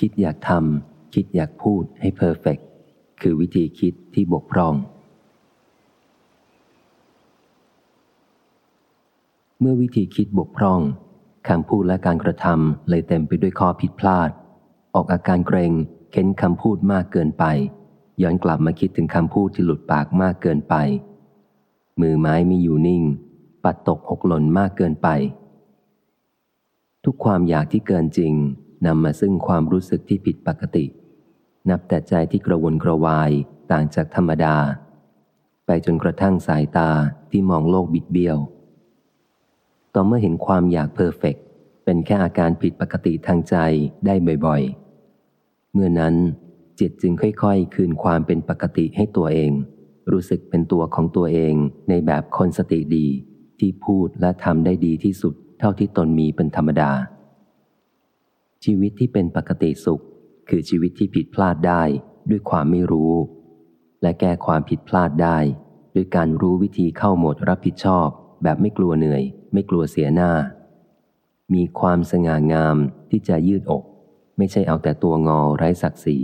คิดอยากทำคิดอยากพูดให้เพอร์เฟกคือวิธีคิดที่บกพร่อง เมื่อวิธีคิดบกพร่องคำพูดและการกระทำเลยเต็มไปด้วยข้อผิดพลาด ออกอาการเกรงเค้นคำพูดมากเกินไป ย้อนกลับมาคิดถึงคำพูดที่หลุดปากมากเกินไป มือไม้มีอยู่นิ่ง ปัดตกหกหล่นมากเกินไป ทุกความอยากที่เกินจริง นำมาซึ่งความรู้สึกที่ผิดปกติ นับแต่ใจที่กระวนกระวายต่างจากธรรมดา ไปจนกระทั่งสายตาที่มองโลกบิดเบี้ยว ต่อเมื่อเห็นความอยากเพอร์เฟกเป็นแค่อาการผิดปกติทางใจได้บ่อยๆ เมื่อนั้นจิตจึงค่อยๆ คืนความเป็นปกติให้ตัวเอง รู้สึกเป็นตัวของตัวเองในแบบคนสติดีที่พูดและทำได้ดีที่สุดเท่าที่ตนมีเป็นธรรมดา ชีวิตที่เป็นปกติสุข คือชีวิตที่ผิดพลาดได้ด้วยความไม่รู้ และแก้ความผิดพลาดได้ ด้วยการรู้วิธีเข้าโหมดรับผิดชอบ แบบไม่กลัวเหนื่อย ไม่กลัวเสียหน้า มีความสง่างามที่จะยืดอก ไม่ใช่เอาแต่ตัวงอไร้ศักดิ์ศรี